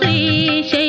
श्री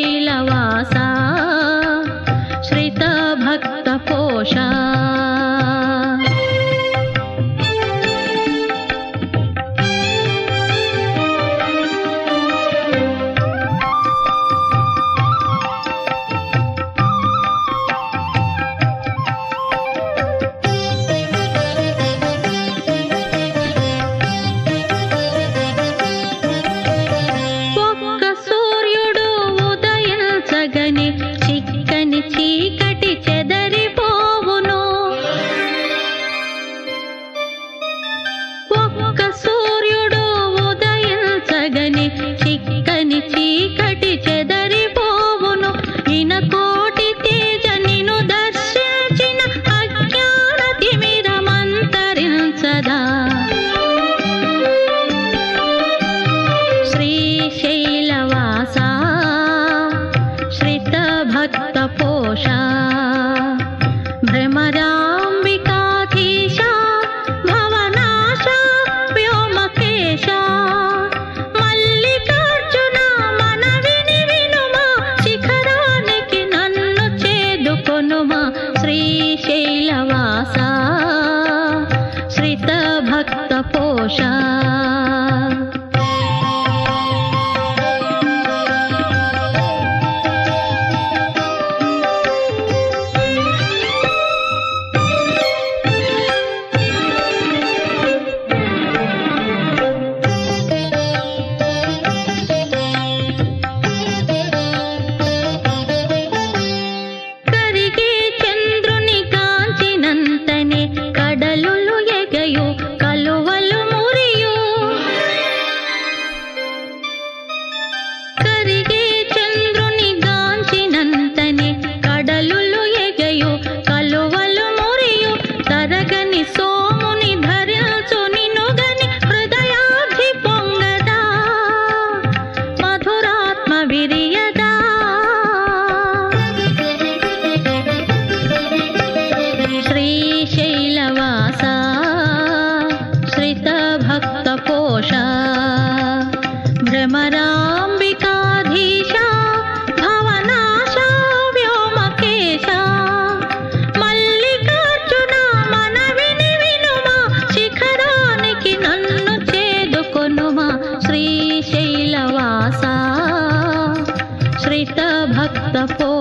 ीकटिचदरिभोमुनकोटितेजनिनु दस्यचिनतिविधमन्तरिं सदा श्रीशैलवासा श्रितभक्त तपसा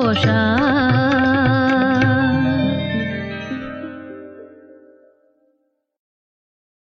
多少？